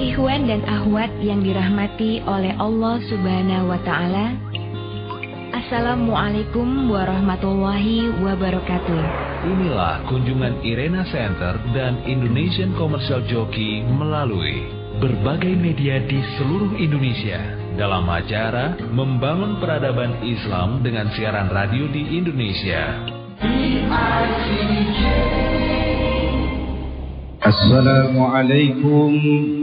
Ikhwan dan akhwat yang dirahmati oleh Allah Subhanahu wa taala. Assalamualaikum warahmatullahi wabarakatuh. Inilah kunjungan Irena Center dan Indonesian Commercial Jockey melalui berbagai media di seluruh Indonesia dalam acara Membangun Peradaban Islam dengan siaran radio di Indonesia. Assalamualaikum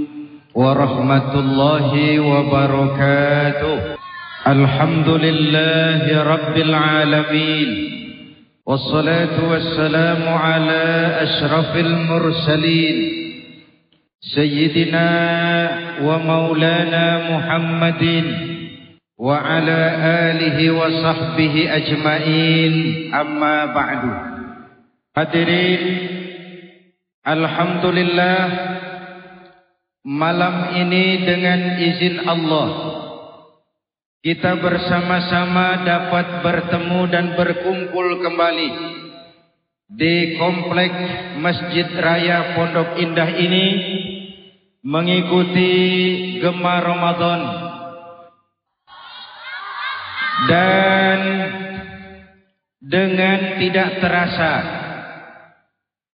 ورحمة الله وبركاته. الحمد لله رب العالمين والصلاة والسلام على أشرف المرسلين سيدنا ومولانا محمد وعلى آله وصحبه أجمعين أما بعد. Hadirin Alhamdulillah Malam ini dengan izin Allah. Kita bersama-sama dapat bertemu dan berkumpul kembali di komplek Masjid Raya Pondok Indah ini mengikuti Gema Ramadan. Dan dengan tidak terasa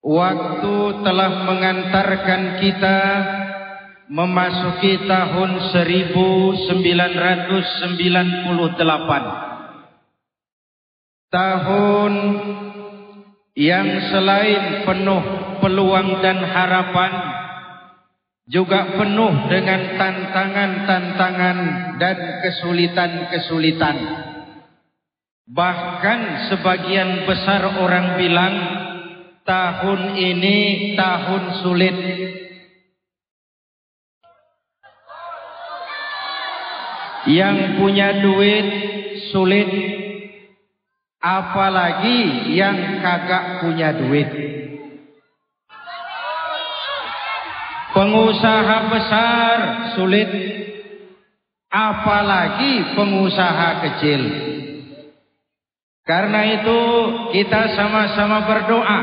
waktu telah mengantarkan kita memasuki tahun 1998 tahun yang selain penuh peluang dan harapan juga penuh dengan tantangan-tantangan dan kesulitan-kesulitan. Bahkan sebagian besar orang bilang tahun ini tahun sulit Yang punya duit sulit Apalagi yang kagak punya duit. Pengusaha besar sulit Apalagi pengusaha kecil. Karena itu kita sama-sama berdoa.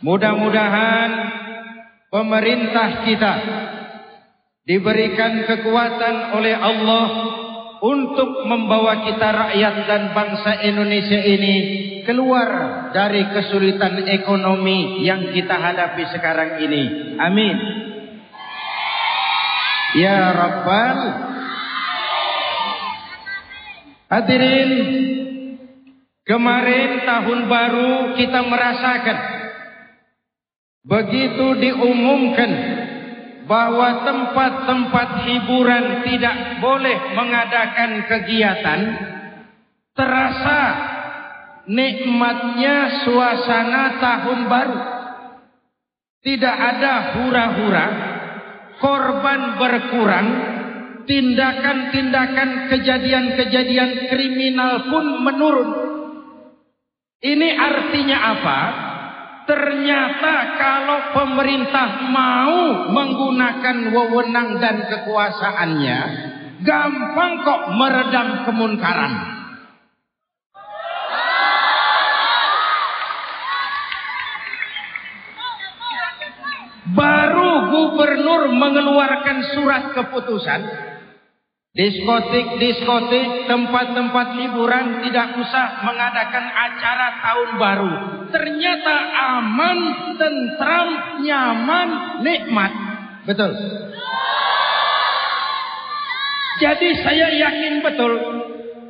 Mudah-mudahan pemerintah kita diberikan kekuatan oleh Allah untuk membawa kita rakyat dan bangsa Indonesia ini keluar dari kesulitan ekonomi yang kita hadapi sekarang ini. Amin. Ya Rabbal Hadirin Kemarin tahun baru kita merasakan Begitu diumumkan bahwa tempat-tempat hiburan tidak boleh mengadakan kegiatan terasa nikmatnya suasana tahun baru. Tidak ada hura-hura korban berkurang tindakan-tindakan kejadian-kejadian kriminal pun menurun. Ini artinya apa Ternyata kalau pemerintah mau menggunakan wewenang dan kekuasaannya, gampang kok meredam kemunkaran. Baru gubernur mengeluarkan surat keputusan Diskotik-diskotik, tempat-tempat liburan tidak usah mengadakan acara tahun baru. Ternyata aman, tentram, nyaman, nikmat. Betul. Jadi saya yakin betul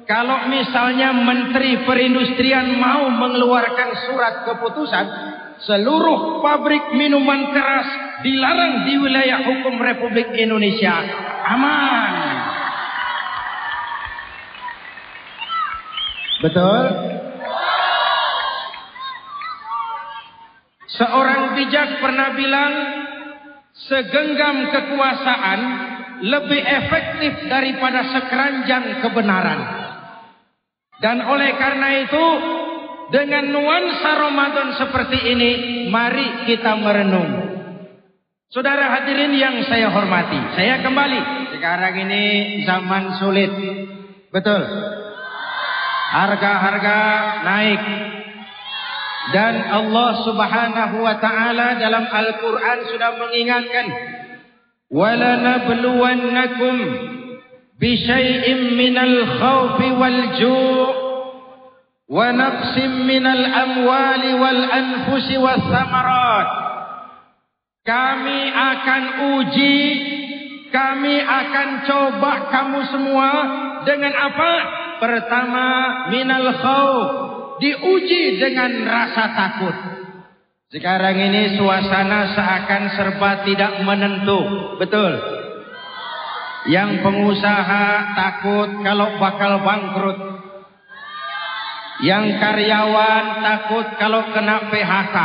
kalau misalnya Menteri Perindustrian mau mengeluarkan surat keputusan seluruh pabrik minuman keras dilarang di wilayah hukum Republik Indonesia. Aman. Betul? Seorang bijak pernah bilang, segenggam kekuasaan lebih efektif daripada sekeranjang kebenaran. Dan oleh karena itu, dengan nuansa Ramadan seperti ini, mari kita merenung. Saudara hadirin yang saya hormati, saya kembali. Sekarang ini zaman sulit. Betul. harga-harga naik Dan Allah subhanahu wa ta'ala dalam Al-Quran sudah mengingatkan. walanabluwannakum bisyai'im minal khawfi wal ju' wa naqsim minal amwali wal anfusi وَالْأَنْفُسِ samarat Kami akan uji, kami akan coba kamu semua dengan apa? Pertama, minal khawf. Diuji dengan rasa takut sekarang ini suasana seakan serba tidak menentu betul yang pengusaha takut kalau bakal bangkrut. Yang karyawan takut kalau kena PHK.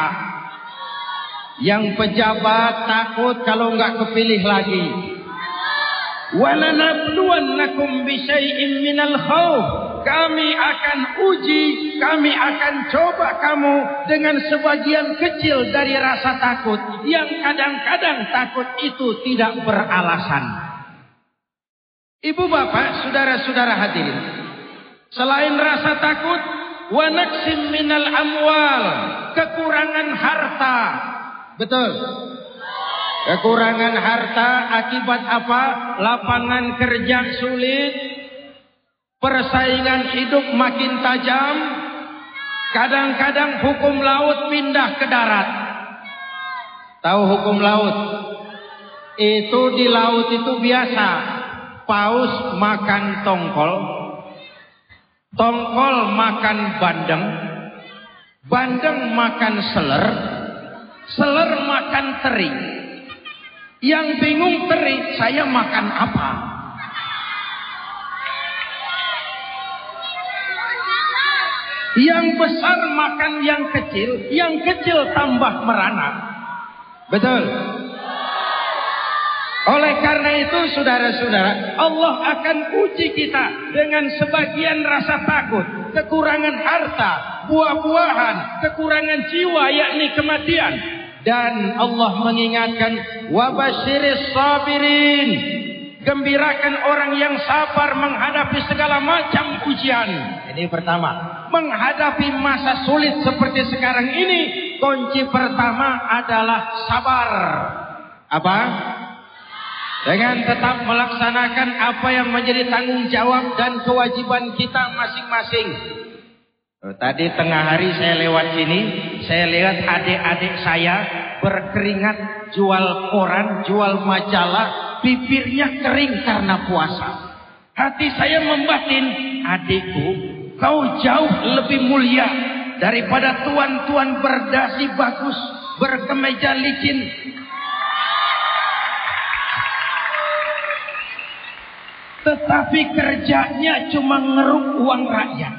Yang pejabat takut kalau enggak kepilih lagi. Walanabluwannakum bisyai'im minal khawf. Kami akan uji, kami akan coba kamu dengan sebagian kecil dari rasa takut yang kadang-kadang takut itu tidak beralasan. Ibu bapak, saudara-saudara hadirin. Selain rasa takut, wa naksim minal amwal, kekurangan harta. Betul. Kekurangan harta akibat apa? Lapangan kerja sulit, persaingan hidup makin tajam, kadang-kadang hukum laut pindah ke darat. Tahu hukum laut? Itu di laut itu biasa paus makan tongkol, tongkol makan bandeng, bandeng makan seler, seler makan teri. Yang bingung teri, saya makan apa? Yang besar makan yang kecil, yang kecil tambah merana. Betul. Oleh karena itu saudara-saudara, Allah akan uji kita dengan sebagian rasa takut, kekurangan harta, buah-buahan, kekurangan jiwa yakni kematian. Dan Allah mengingatkan, wabashiris sabirin. Gembirakan orang yang sabar menghadapi segala macam ujian. Ini pertama. Menghadapi masa sulit seperti sekarang ini, kunci pertama adalah sabar. Apa? dengan tetap melaksanakan apa yang menjadi tanggung jawab dan kewajiban kita masing-masing. Oh, tadi tengah hari saya lewat sini, saya lihat adik-adik saya berkeringat jual koran, jual majalah, bibirnya kering karena puasa. Hati saya membatin, adikku, kau jauh lebih mulia daripada tuan-tuan berdasi bagus, berkemeja licin, Tetapi kerjanya cuma ngeruk uang rakyat.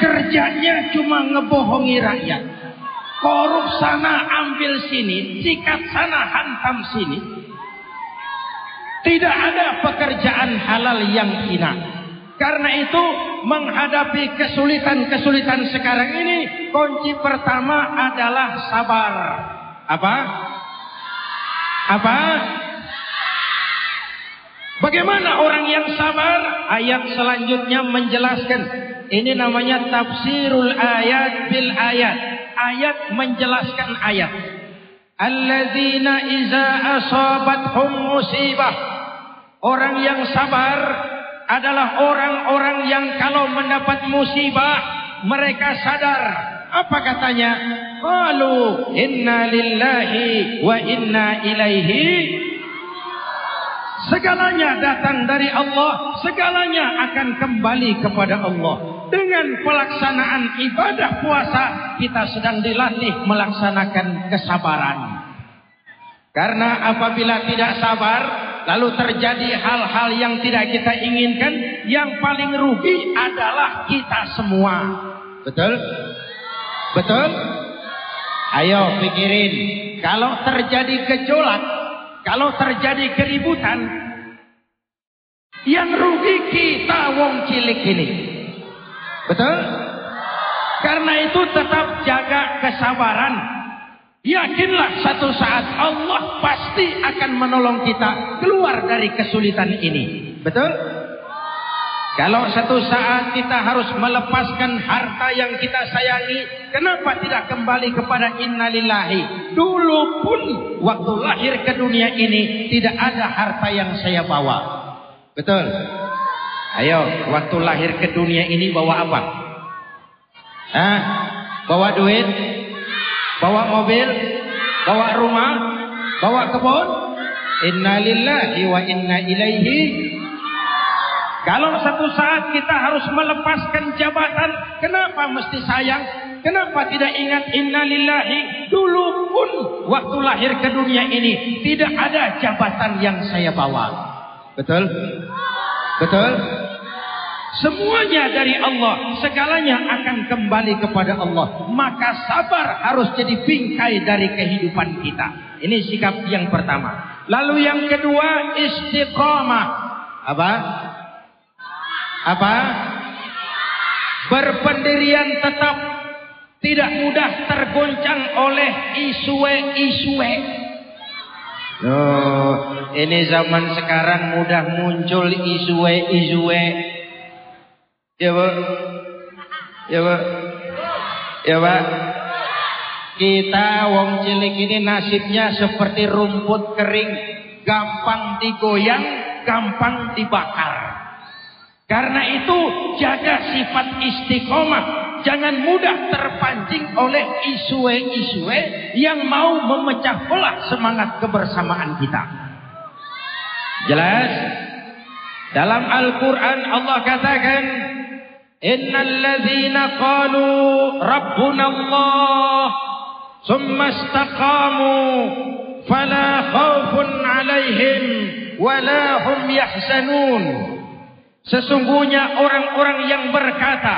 Kerjanya cuma ngebohongi rakyat. Korup sana ambil sini, sikat sana hantam sini. Tidak ada pekerjaan halal yang hina. Karena itu menghadapi kesulitan-kesulitan sekarang ini kunci pertama adalah sabar. Apa? Apa? Bagaimana orang yang sabar? Ayat selanjutnya menjelaskan. Ini namanya tafsirul ayat bil ayat. Ayat menjelaskan ayat. Alladzina iza asabathum musibah. Orang yang sabar adalah orang-orang yang kalau mendapat musibah mereka sadar. Apa katanya? Qalu inna lillahi wa inna ilaihi Segalanya datang dari Allah, segalanya akan kembali kepada Allah. Dengan pelaksanaan ibadah puasa, kita sedang dilatih melaksanakan kesabaran. Karena apabila tidak sabar, lalu terjadi hal-hal yang tidak kita inginkan, yang paling rugi adalah kita semua. Betul? Betul? Ayo pikirin, kalau terjadi gejolak, kalau terjadi keributan, yang rugi kita wong cilik ini. Betul? Karena itu tetap jaga kesabaran. Yakinlah satu saat Allah pasti akan menolong kita keluar dari kesulitan ini. Betul? Kalau satu saat kita harus melepaskan harta yang kita sayangi, kenapa tidak kembali kepada innalillahi? Dulu pun waktu lahir ke dunia ini tidak ada harta yang saya bawa. Betul? Ayo, waktu lahir ke dunia ini bawa apa? Hah? Bawa duit? Bawa mobil? Bawa rumah? Bawa kebun? Innalillahi wa inna ilaihi kalau satu saat kita harus melepaskan jabatan, kenapa mesti sayang? Kenapa tidak ingat innalillahi? Dulu pun waktu lahir ke dunia ini tidak ada jabatan yang saya bawa. Betul? Betul? Semuanya dari Allah, segalanya akan kembali kepada Allah. Maka sabar harus jadi bingkai dari kehidupan kita. Ini sikap yang pertama. Lalu yang kedua istiqamah. Apa? apa? Berpendirian tetap tidak mudah tergoncang oleh isue-isue. Oh, ini zaman sekarang mudah muncul isue-isue. Ya, Bu. Ya, Bu. Ya, Pak. Kita wong cilik ini nasibnya seperti rumput kering, gampang digoyang, gampang dibakar. Karena itu jaga sifat istiqomah. Jangan mudah terpancing oleh isu-isu yang mau memecah belah semangat kebersamaan kita. Jelas? Dalam Al-Quran Allah katakan, Innal ladhina qalu Rabbuna Allah Summa istaqamu Fala khawfun alaihim Wala hum yahzanun Sesungguhnya orang-orang yang berkata,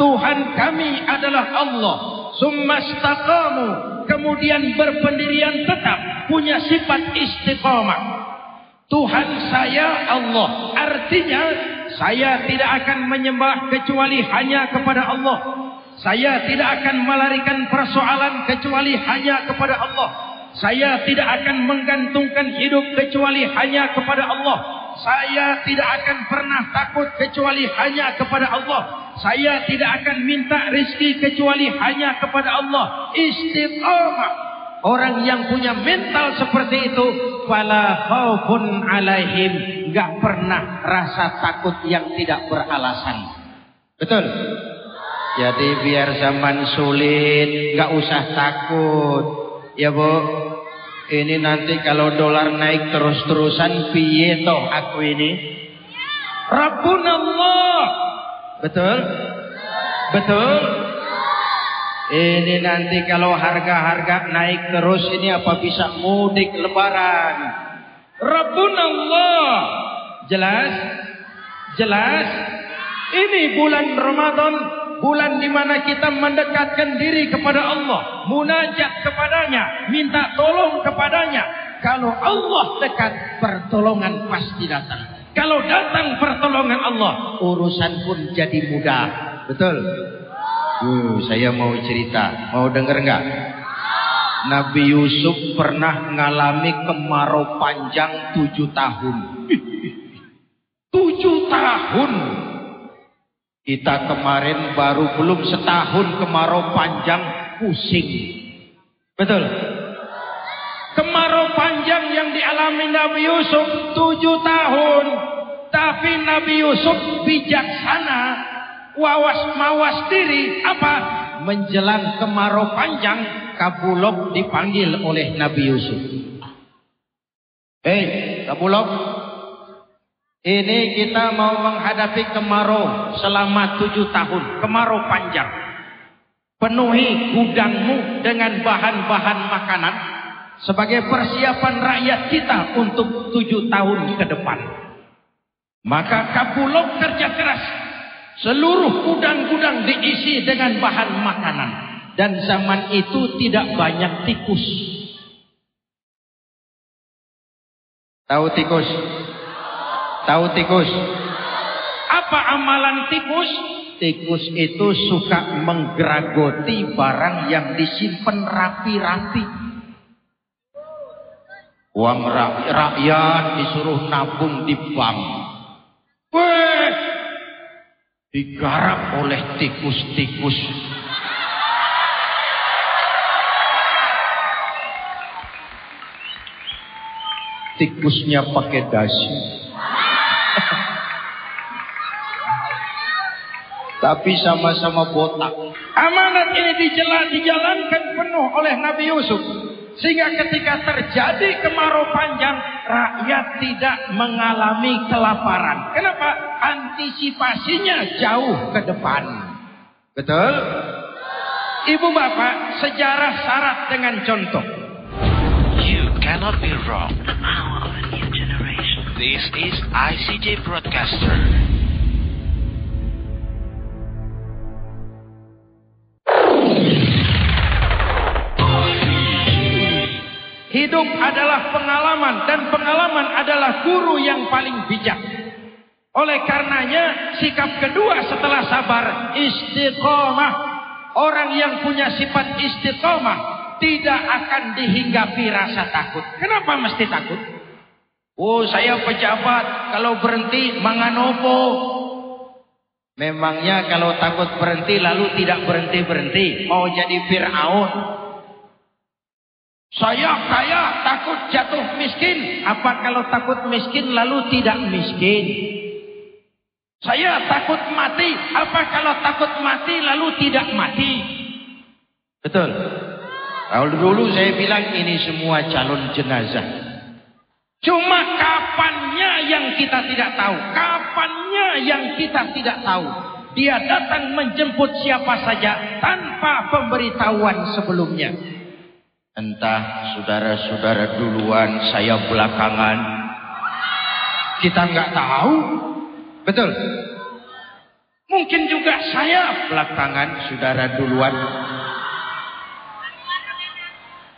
Tuhan kami adalah Allah. Summastaqamu. Kemudian berpendirian tetap. Punya sifat istiqamah. Tuhan saya Allah. Artinya, saya tidak akan menyembah kecuali hanya kepada Allah. Saya tidak akan melarikan persoalan kecuali hanya kepada Allah. Saya tidak akan menggantungkan hidup kecuali hanya kepada Allah. Saya tidak akan pernah takut kecuali hanya kepada Allah. Saya tidak akan minta rezeki kecuali hanya kepada Allah. Istiqamah. Orang yang punya mental seperti itu. Fala khaufun alaihim. Gak pernah rasa takut yang tidak beralasan. Betul? Jadi biar zaman sulit. Gak usah takut. Ya bu. Ini nanti kalau dolar naik terus-terusan piye toh aku ini? Rabbun Allah. Betul? Betul? Ini nanti kalau harga-harga naik terus ini apa bisa mudik lebaran? Rabbun Allah. Jelas? Jelas? Ini bulan Ramadan bulan di mana kita mendekatkan diri kepada Allah, munajat kepadanya, minta tolong kepadanya. Kalau Allah dekat, pertolongan pasti datang. Kalau datang pertolongan Allah, urusan pun jadi mudah. Betul? Uh, saya mau cerita, mau dengar nggak? Nabi Yusuf pernah mengalami kemarau panjang tujuh tahun. Tujuh tahun kita kemarin baru belum setahun kemarau panjang pusing. Betul? Kemarau panjang yang dialami Nabi Yusuf tujuh tahun. Tapi Nabi Yusuf bijaksana. Wawas mawas diri. Apa? Menjelang kemarau panjang. Kabulok dipanggil oleh Nabi Yusuf. Hei Kabulok. Ini kita mau menghadapi kemarau selama tujuh tahun. Kemarau panjang. Penuhi gudangmu dengan bahan-bahan makanan. Sebagai persiapan rakyat kita untuk tujuh tahun ke depan. Maka Kabulok kerja keras. Seluruh gudang-gudang diisi dengan bahan makanan. Dan zaman itu tidak banyak tikus. Tahu tikus? Tahu tikus? Apa amalan tikus? Tikus itu suka menggeragoti barang yang disimpan rapi-rapi. Uang rakyat disuruh nabung di bank. Weh, digarap oleh tikus-tikus. Tikusnya pakai dasi. Tapi sama-sama botak. Amanat ini dijalankan penuh oleh Nabi Yusuf. Sehingga ketika terjadi kemarau panjang, rakyat tidak mengalami kelaparan. Kenapa? Antisipasinya jauh ke depan. Betul? Ibu bapak, sejarah syarat dengan contoh. You cannot be wrong. This is ICJ Broadcaster. Hidup adalah pengalaman dan pengalaman adalah guru yang paling bijak. Oleh karenanya sikap kedua setelah sabar istiqomah. Orang yang punya sifat istiqomah tidak akan dihinggapi rasa takut. Kenapa mesti takut? Oh saya pejabat kalau berhenti manganopo. Memangnya kalau takut berhenti lalu tidak berhenti-berhenti. Mau jadi Fir'aun. Saya kaya takut jatuh miskin. Apa kalau takut miskin lalu tidak miskin? Saya takut mati. Apa kalau takut mati lalu tidak mati? Betul. Kalau dulu saya bilang ini semua calon jenazah. Cuma kapannya yang kita tidak tahu. Kapannya yang kita tidak tahu. Dia datang menjemput siapa saja tanpa pemberitahuan sebelumnya. Entah saudara-saudara duluan, saya belakangan. Kita nggak tahu. Betul. Mungkin juga saya belakangan, saudara duluan.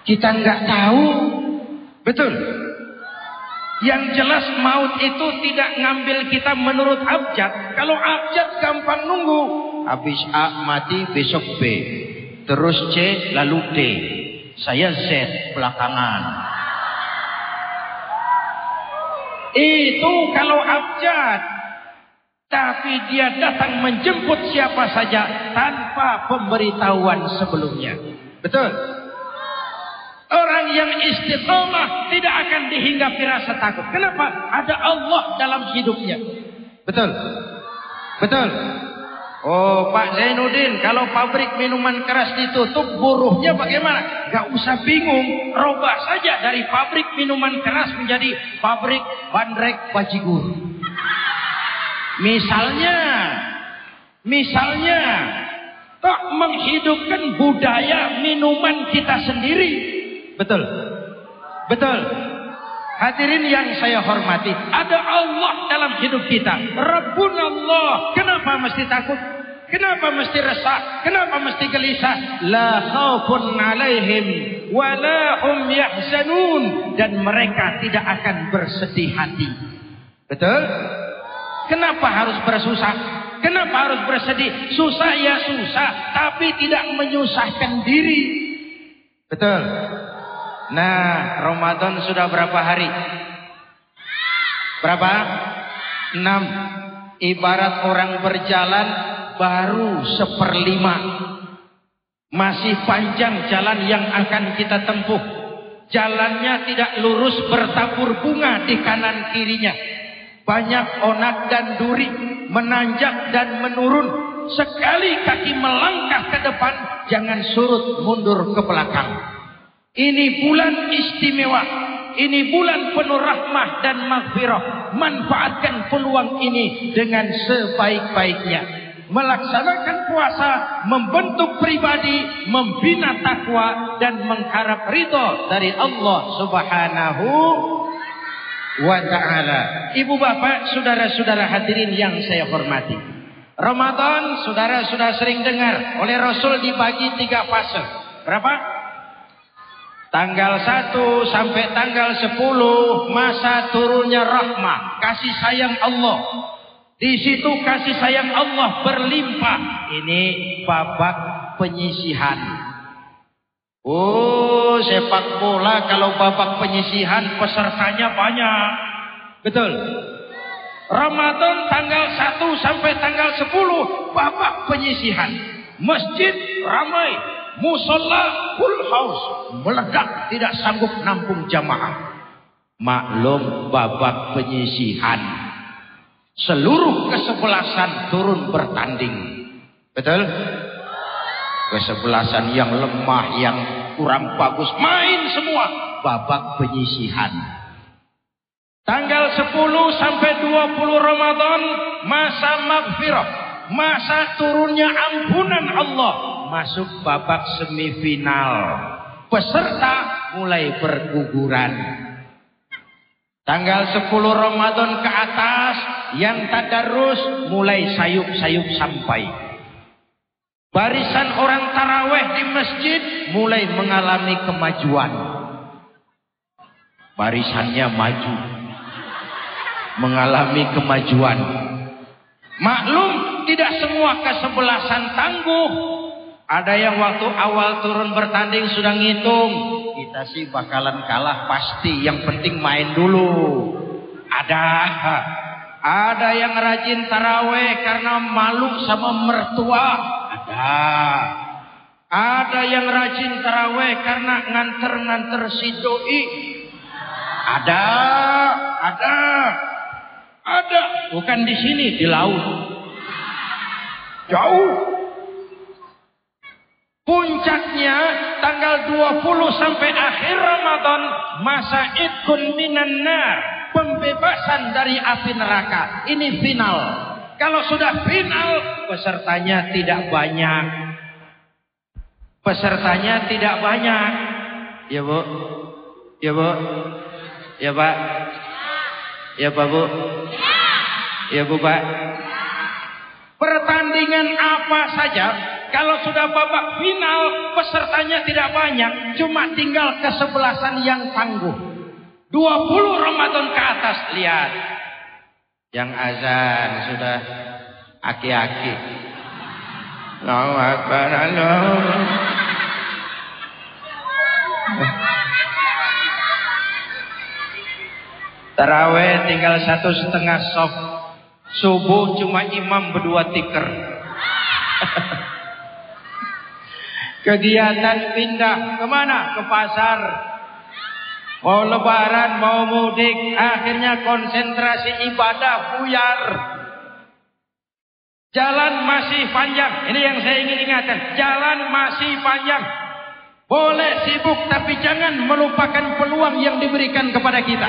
Kita nggak tahu. Betul. Yang jelas maut itu tidak ngambil kita menurut abjad. Kalau abjad gampang nunggu. Habis A mati besok B. Terus C lalu D. Saya Z belakangan. Itu kalau abjad. Tapi dia datang menjemput siapa saja tanpa pemberitahuan sebelumnya. Betul? Orang yang istiqomah tidak akan dihinggapi rasa takut. Kenapa? Ada Allah dalam hidupnya. Betul? Betul? Oh Pak Zainuddin, kalau pabrik minuman keras ditutup, buruhnya bagaimana? Gak usah bingung, robah saja dari pabrik minuman keras menjadi pabrik bandrek bajigur. Misalnya, misalnya, tak menghidupkan budaya minuman kita sendiri. Betul, betul. Hadirin yang saya hormati, ada Allah dalam hidup kita. Rabbun Allah. Kenapa mesti takut? Kenapa mesti resah? Kenapa mesti gelisah? La khaufun alaihim wa la hum yahzanun dan mereka tidak akan bersedih hati. Betul? Kenapa harus bersusah? Kenapa harus bersedih? Susah ya susah, tapi tidak menyusahkan diri. Betul? Nah, Ramadan sudah berapa hari? Berapa? Enam. Ibarat orang berjalan baru seperlima. Masih panjang jalan yang akan kita tempuh. Jalannya tidak lurus bertabur bunga di kanan kirinya. Banyak onak dan duri menanjak dan menurun. Sekali kaki melangkah ke depan, jangan surut mundur ke belakang. Ini bulan istimewa. Ini bulan penuh rahmah dan maghfirah. Manfaatkan peluang ini dengan sebaik-baiknya. Melaksanakan puasa, membentuk pribadi, membina takwa dan mengharap ridho dari Allah Subhanahu wa taala. Ibu bapak, saudara-saudara hadirin yang saya hormati. Ramadan, saudara sudah sering dengar oleh Rasul dibagi tiga fase. Berapa? Tanggal 1 sampai tanggal 10 masa turunnya rahmah, kasih sayang Allah. Di situ kasih sayang Allah berlimpah. Ini babak penyisihan. Oh, sepak bola kalau babak penyisihan pesertanya banyak. Betul. Ramadan tanggal 1 sampai tanggal 10 babak penyisihan. Masjid ramai, musola full house, meledak tidak sanggup nampung jamaah. Maklum babak penyisihan. Seluruh kesebelasan turun bertanding. Betul? Kesebelasan yang lemah, yang kurang bagus, main semua babak penyisihan. Tanggal 10 sampai 20 Ramadan masa maghfirah, masa turunnya ampunan Allah masuk babak semifinal. Peserta mulai berguguran. Tanggal 10 Ramadan ke atas yang tadarus mulai sayup-sayup sampai. Barisan orang taraweh di masjid mulai mengalami kemajuan. Barisannya maju mengalami kemajuan. Maklum tidak semua kesebelasan tangguh. Ada yang waktu awal turun bertanding sudah ngitung. Kita sih bakalan kalah pasti. Yang penting main dulu. Ada. Ada yang rajin taraweh karena malu sama mertua. Ada. Ada yang rajin taraweh karena nganter-nganter si doi. Ada. Ada. Ada, bukan di sini, di laut. Jauh. Puncaknya tanggal 20 sampai akhir Ramadan masa ikun minan nar, pembebasan dari api neraka. Ini final. Kalau sudah final, pesertanya tidak banyak. Pesertanya tidak banyak. Ya, Bu. Ya, Bu. Ya, Pak. Ya Pak Bu? Ya Bu Pak? Pertandingan apa saja kalau sudah babak final pesertanya tidak banyak, cuma tinggal kesebelasan yang tangguh. 20 Ramadan ke atas lihat. Yang azan sudah aki-aki. Taraweh tinggal satu setengah soft. Subuh cuma imam berdua tiker. Kegiatan pindah ke mana? Ke pasar. Mau lebaran, mau mudik. Akhirnya konsentrasi ibadah buyar. Jalan masih panjang. Ini yang saya ingin ingatkan. Jalan masih panjang. Boleh sibuk tapi jangan melupakan peluang yang diberikan kepada kita.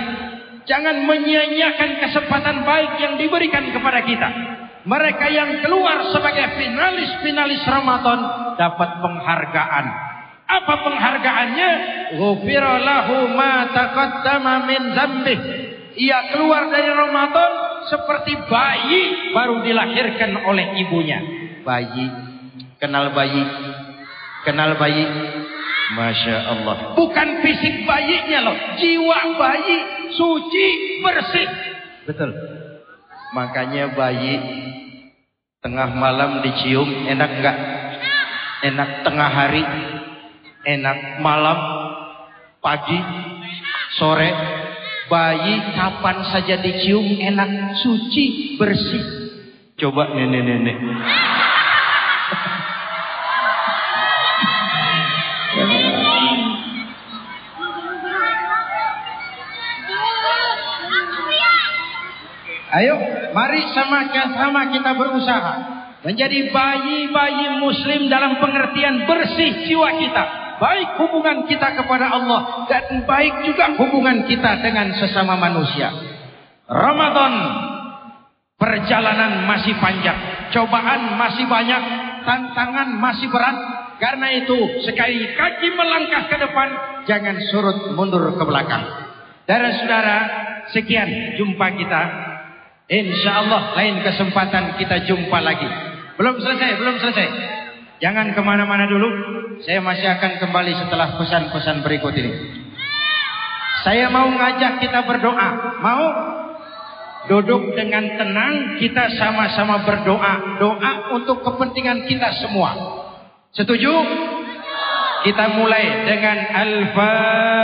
Jangan menyia-nyiakan kesempatan baik yang diberikan kepada kita. Mereka yang keluar sebagai finalis-finalis Ramadan dapat penghargaan. Apa penghargaannya? Ghufira lahu ma taqaddama min dzambih. Ia keluar dari Ramadan seperti bayi baru dilahirkan oleh ibunya. Bayi, kenal bayi, kenal bayi. Masya Allah. Bukan fisik bayinya loh, jiwa bayi suci, bersih. Betul. Makanya bayi tengah malam dicium enak enggak? Enak tengah hari, enak malam, pagi, sore, bayi kapan saja dicium enak, suci, bersih. Coba nenek-nenek. Ayo, mari sama-sama kita berusaha menjadi bayi-bayi muslim dalam pengertian bersih jiwa kita. Baik hubungan kita kepada Allah dan baik juga hubungan kita dengan sesama manusia. Ramadan perjalanan masih panjang, cobaan masih banyak, tantangan masih berat. Karena itu sekali kaki melangkah ke depan, jangan surut mundur ke belakang. Saudara-saudara, sekian jumpa kita Insya Allah lain kesempatan kita jumpa lagi. Belum selesai, belum selesai. Jangan ke mana-mana dulu. Saya masih akan kembali setelah pesan-pesan berikut ini. Saya mau ngajak kita berdoa. Mau? Duduk dengan tenang, kita sama-sama berdoa. Doa untuk kepentingan kita semua. Setuju? Kita mulai dengan Al-Fatihah.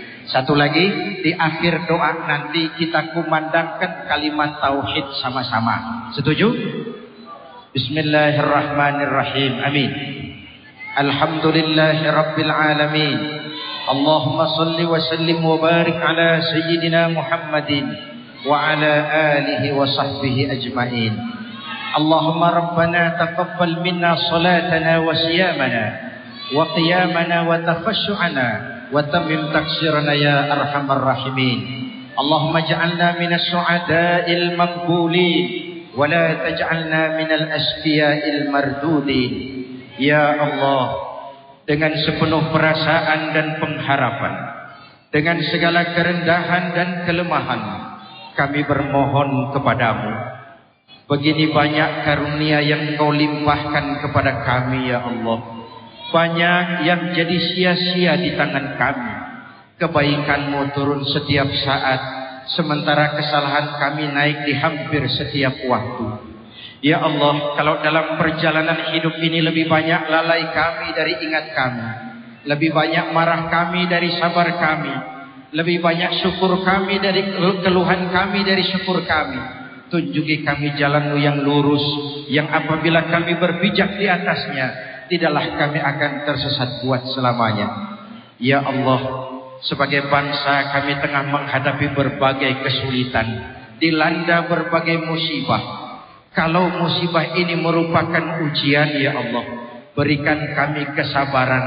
Satu lagi di akhir doa nanti kita kumandangkan kalimat tauhid sama-sama. Setuju? Bismillahirrahmanirrahim. Amin. Alhamdulillahi rabbil alamin. Allahumma salli wa sallim wa barik ala sayyidina Muhammadin wa ala alihi wa sahbihi ajma'in. Allahumma rabbana taqabbal minna salatana wa siyamana wa qiyamana wa tafashu'ana وتمم تقصيرنا يا أرحم الراحمين اللهم اجعلنا من السعداء المقبولين ولا تجعلنا من الأشقياء المردودين يا الله dengan sepenuh perasaan dan pengharapan dengan segala kerendahan dan kelemahan kami bermohon kepadamu begini banyak karunia yang kau limpahkan kepada kami ya Allah banyak yang jadi sia-sia di tangan kami. Kebaikanmu turun setiap saat. Sementara kesalahan kami naik di hampir setiap waktu. Ya Allah, kalau dalam perjalanan hidup ini lebih banyak lalai kami dari ingat kami. Lebih banyak marah kami dari sabar kami. Lebih banyak syukur kami dari keluhan kami dari syukur kami. Tunjuki kami jalanmu yang lurus. Yang apabila kami berpijak di atasnya tidaklah kami akan tersesat buat selamanya. Ya Allah, sebagai bangsa kami tengah menghadapi berbagai kesulitan, dilanda berbagai musibah. Kalau musibah ini merupakan ujian, ya Allah, berikan kami kesabaran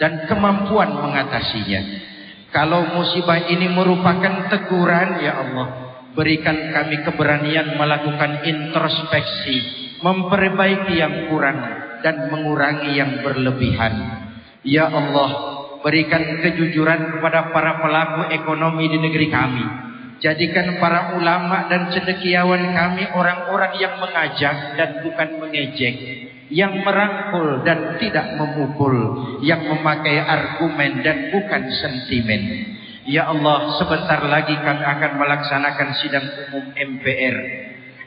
dan kemampuan mengatasinya. Kalau musibah ini merupakan teguran, ya Allah, berikan kami keberanian melakukan introspeksi, memperbaiki yang kurang dan mengurangi yang berlebihan. Ya Allah, berikan kejujuran kepada para pelaku ekonomi di negeri kami. Jadikan para ulama dan cendekiawan kami orang-orang yang mengajak dan bukan mengejek. Yang merangkul dan tidak memukul. Yang memakai argumen dan bukan sentimen. Ya Allah, sebentar lagi kami akan melaksanakan sidang umum MPR.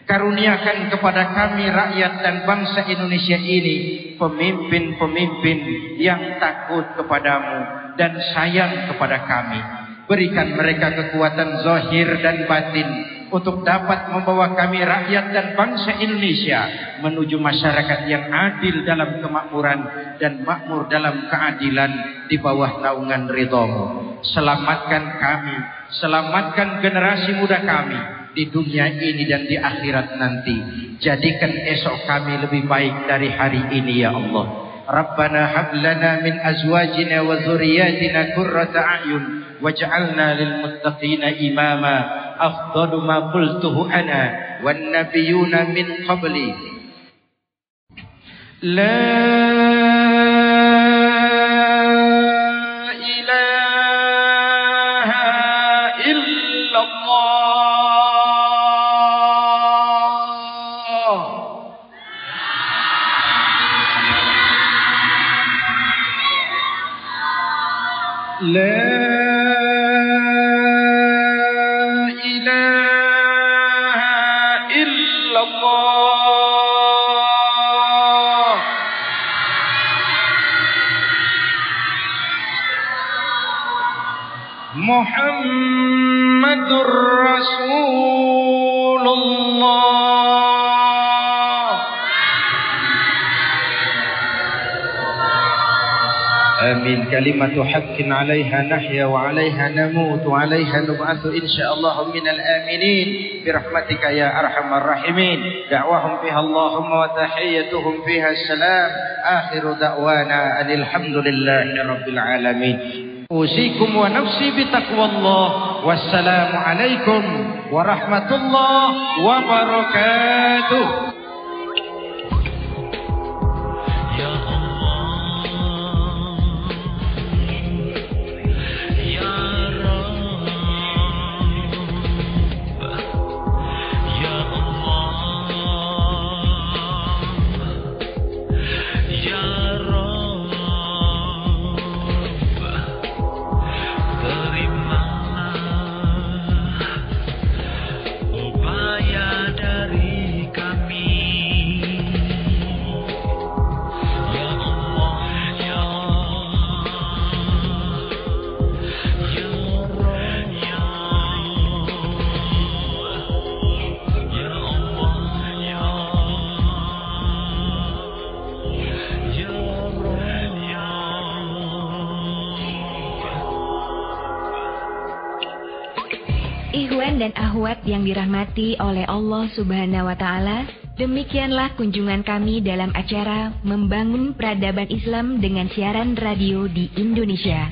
Karuniakan kepada kami rakyat dan bangsa Indonesia ini pemimpin-pemimpin yang takut kepadamu dan sayang kepada kami. Berikan mereka kekuatan zahir dan batin untuk dapat membawa kami rakyat dan bangsa Indonesia menuju masyarakat yang adil dalam kemakmuran dan makmur dalam keadilan di bawah naungan ridhamu. Selamatkan kami, selamatkan generasi muda kami di dunia ini dan di akhirat nanti. Jadikan esok kami lebih baik dari hari ini ya Allah. Rabbana hab lana min azwajina wa dhurriyyatina qurrata a'yun waj'alna lil muttaqina imama. Afdalu ma qultuhu ana wan nabiyyuna min qabli. La كلمة حق عليها نحيا وعليها نموت وعليها نبعث إن شاء الله من الآمنين. برحمتك يا أرحم الراحمين. دعوهم فيها اللهم وتحيتهم فيها السلام. آخر دعوانا أن الحمد لله رب العالمين. أوصيكم ونفسي بتقوى الله. والسلام عليكم ورحمة الله وبركاته. Ahwat yang dirahmati oleh Allah Subhanahu wa taala, demikianlah kunjungan kami dalam acara Membangun Peradaban Islam dengan siaran radio di Indonesia.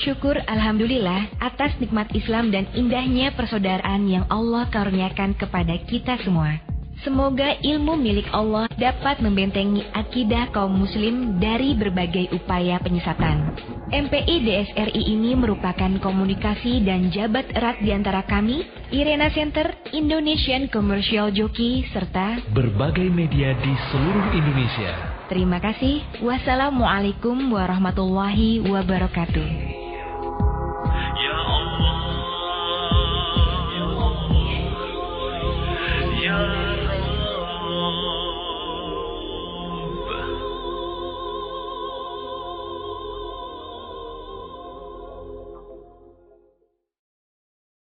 Syukur Alhamdulillah atas nikmat Islam dan indahnya persaudaraan yang Allah karuniakan kepada kita semua. Semoga ilmu milik Allah dapat membentengi akidah kaum muslim dari berbagai upaya penyesatan. MPI DSRI ini merupakan komunikasi dan jabat erat di antara kami, Irena Center, Indonesian Commercial Jockey, serta berbagai media di seluruh Indonesia. Terima kasih. Wassalamualaikum warahmatullahi wabarakatuh.